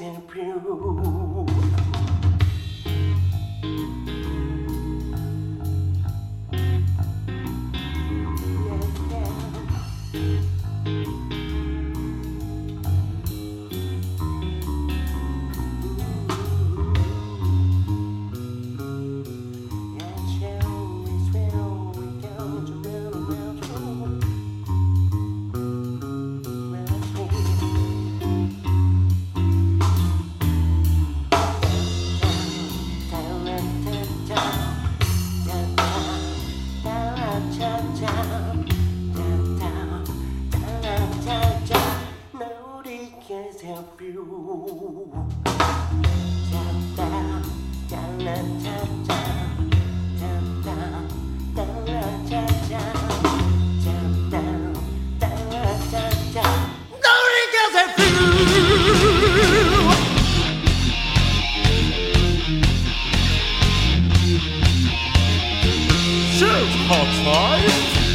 isn't pure. Hot Life.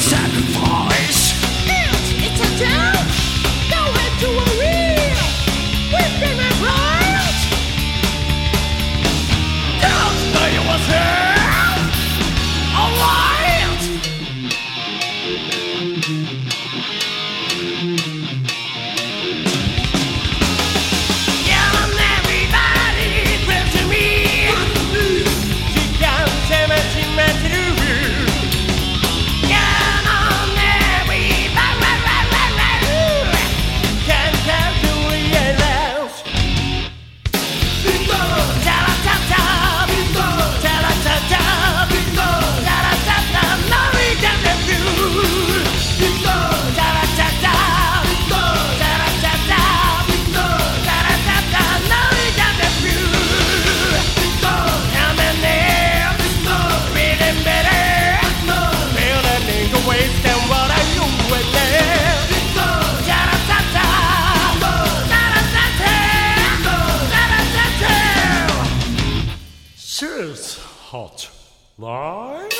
Sacrifice. it's a joke. Live?